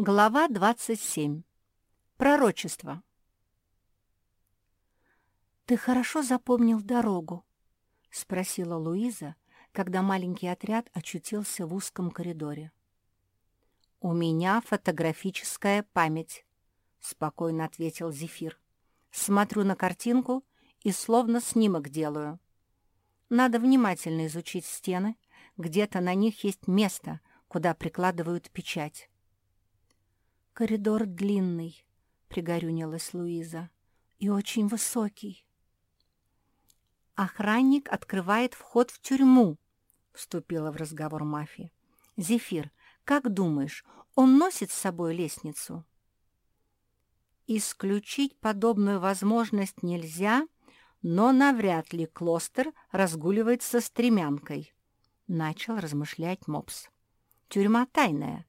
Глава 27. Пророчество. «Ты хорошо запомнил дорогу?» — спросила Луиза, когда маленький отряд очутился в узком коридоре. «У меня фотографическая память», — спокойно ответил Зефир. «Смотрю на картинку и словно снимок делаю. Надо внимательно изучить стены, где-то на них есть место, куда прикладывают печать». «Коридор длинный», — пригорюнилась Луиза, — «и очень высокий». «Охранник открывает вход в тюрьму», — вступила в разговор мафия. «Зефир, как думаешь, он носит с собой лестницу?» «Исключить подобную возможность нельзя, но навряд ли Клостер разгуливает со стремянкой», — начал размышлять Мопс. «Тюрьма тайная,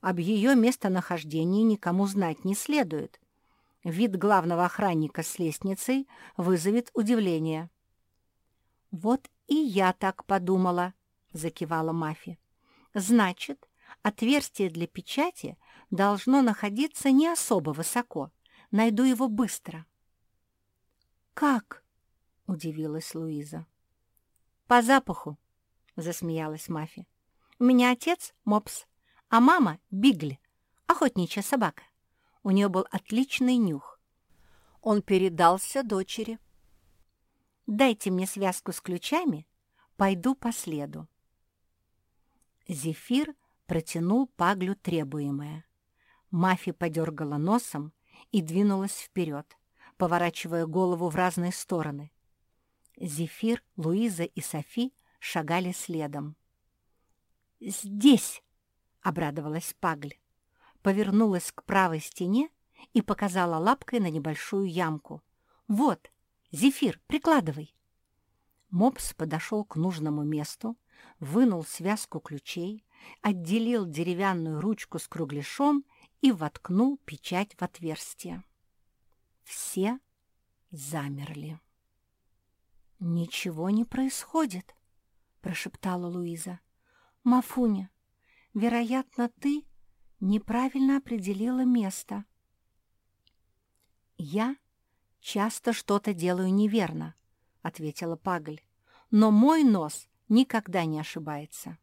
об ее местонахождении никому знать не следует. Вид главного охранника с лестницей вызовет удивление. «Вот и я так подумала», — закивала Мафи. «Значит, отверстие для печати должно находиться не особо высоко. Найду его быстро». «Как?» — удивилась Луиза. «По запаху», — засмеялась Мафи. «У меня отец — мопс, а мама — Бигли, охотничья собака. У нее был отличный нюх. Он передался дочери. «Дайте мне связку с ключами, пойду по следу». Зефир протянул Паглю требуемое. Мафи подергала носом и двинулась вперед, поворачивая голову в разные стороны. Зефир, Луиза и Софи шагали следом. «Здесь!» Обрадовалась Пагль. Повернулась к правой стене и показала лапкой на небольшую ямку. «Вот, Зефир, прикладывай!» Мопс подошел к нужному месту, вынул связку ключей, отделил деревянную ручку с кругляшом и воткнул печать в отверстие. Все замерли. «Ничего не происходит», — прошептала Луиза. «Мафуня, Вероятно, ты неправильно определила место. «Я часто что-то делаю неверно», — ответила Пагль, «но мой нос никогда не ошибается».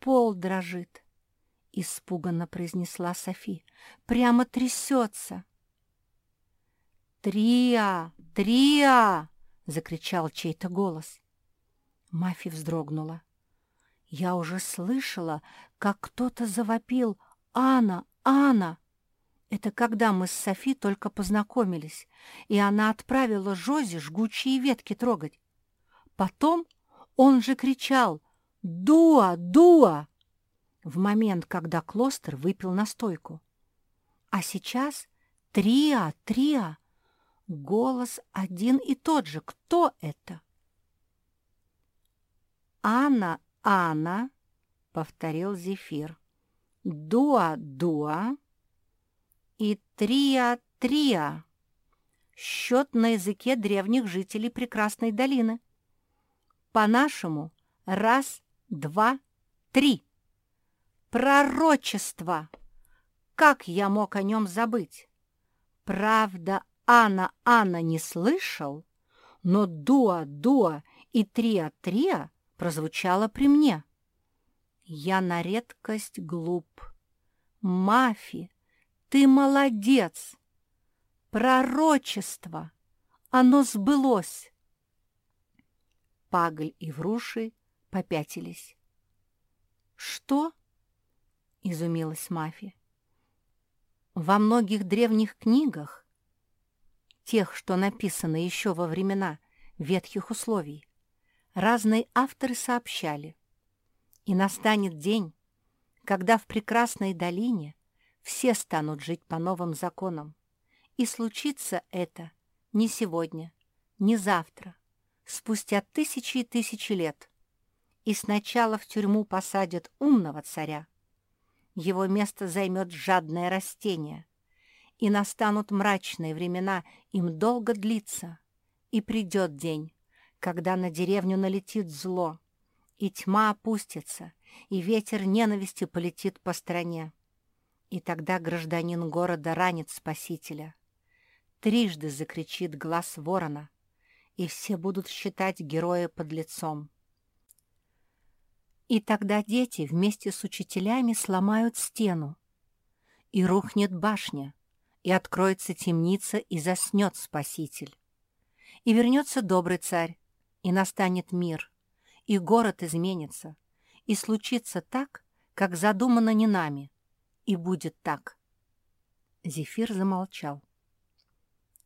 «Пол дрожит», — испуганно произнесла Софи, — «прямо трясется». «Триа! Триа!» — закричал чей-то голос. Мафи вздрогнула. Я уже слышала, как кто-то завопил «Анна! Анна!» Это когда мы с Софи только познакомились, и она отправила Жози жгучие ветки трогать. Потом он же кричал «Дуа! Дуа!» в момент, когда Клостер выпил настойку. А сейчас «Триа! Триа!» Голос один и тот же. Кто это? Анна «Анна», — повторил Зефир, «дуа-дуа» и «трия-трия». Счет на языке древних жителей Прекрасной долины. По-нашему раз, два, три. Пророчество! Как я мог о нем забыть? Правда, Анна Анна не слышал, но дуа-дуа и трия-трия прозвучало при мне. Я на редкость глуп. Мафи, ты молодец! Пророчество! Оно сбылось! Пагль и Вруши попятились. «Что?» — изумилась Мафи. «Во многих древних книгах, тех, что написаны еще во времена ветхих условий, разные авторы сообщали. И настанет день, когда в прекрасной долине все станут жить по новым законам. И случится это не сегодня, не завтра, спустя тысячи и тысячи лет. И сначала в тюрьму посадят умного царя. Его место займет жадное растение. И настанут мрачные времена, им долго длиться. И придет день, когда на деревню налетит зло, и тьма опустится, и ветер ненависти полетит по стране. И тогда гражданин города ранит спасителя. Трижды закричит глаз ворона, и все будут считать героя под лицом. И тогда дети вместе с учителями сломают стену, и рухнет башня, и откроется темница, и заснет спаситель. И вернется добрый царь, и настанет мир, и город изменится, и случится так, как задумано не нами, и будет так. Зефир замолчал.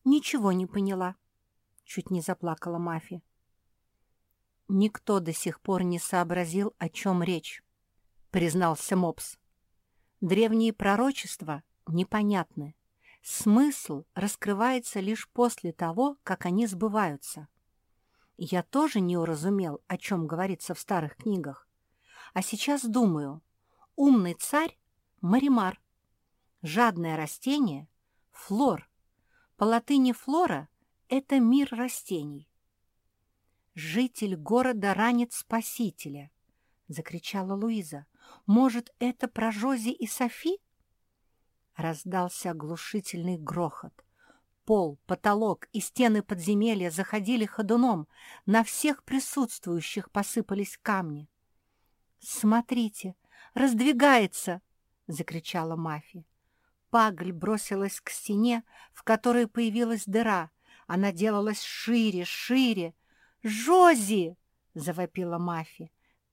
«Ничего не поняла», — чуть не заплакала Мафи. «Никто до сих пор не сообразил, о чем речь», — признался Мопс. «Древние пророчества непонятны. Смысл раскрывается лишь после того, как они сбываются. Я тоже не уразумел, о чем говорится в старых книгах. А сейчас думаю, умный царь маримар. Жадное растение — флор. По латыни флора — это мир растений. «Житель города ранит спасителя!» — закричала Луиза. «Может, это про Жози и Софи?» Раздался оглушительный грохот. Пол, потолок и стены подземелья заходили ходуном, на всех присутствующих посыпались камни. «Смотрите, раздвигается!» — закричала Мафи. Пагль бросилась к стене, в которой появилась дыра. Она делалась шире, шире. «Жози!» — завопила Мафи.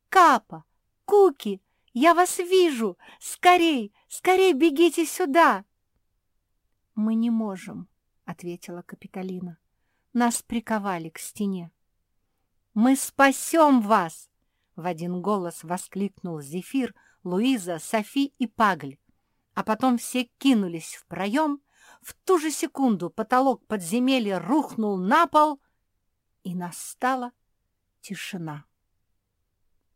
«Капа! Куки! Я вас вижу! Скорей, скорей бегите сюда!» «Мы не можем», — ответила Капитолина. «Нас приковали к стене». «Мы спасем вас!» — в один голос воскликнул Зефир — Луиза, Софи и Пагль. А потом все кинулись в проем. В ту же секунду потолок подземелья рухнул на пол, и настала тишина.